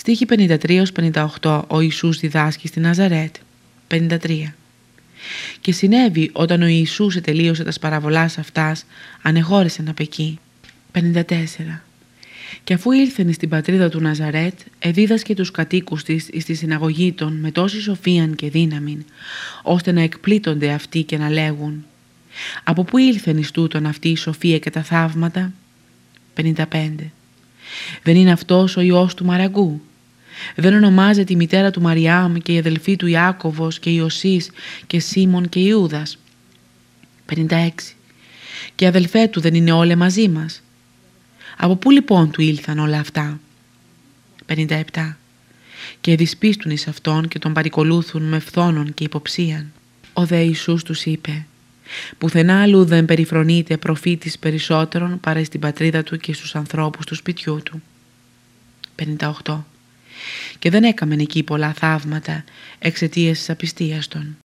Στίχη 53-58 ο Ιησούς διδάσκει στη Ναζαρέτ. 53. Και συνέβη όταν ο Ιησούς ετελείωσε τα παραβολάς αυτάς, ανεχώρησε να πεκεί. 54. Και αφού ήλθεν στην πατρίδα του Ναζαρέτ, εδίδασκε τους κατοίκους της εις τη συναγωγή των με τόση σοφίαν και δύναμην, ώστε να εκπλήττονται αυτοί και να λέγουν «Από πού ήλθεν εις τούτον αυτή η σοφία και τα θαύματα» 55. Δεν είναι αυτός ο Υιός του Μαραγκού. Δεν ονομάζεται η μητέρα του Μαριάμ και η αδελφή του Ιάκωβος και Ιωσής και Σίμων και Ιούδας. 56. Και αδελφέ του δεν είναι όλα μαζί μας. Από πού λοιπόν του ήλθαν όλα αυτά; 57. Και δυσπίστουν εις αυτόν και τον παρικολούθουν με φθόνων και υποψίαν. Ο δε Ιησούς τους είπε «Πουθενά αλλού δεν περιφρονείται προφήτης περισσότερον παρά στην πατρίδα του και στους ανθρώπους του σπιτιού του». 58. Και δεν έκαμεν εκεί πολλά θαύματα εξαιτίας της απιστίας των.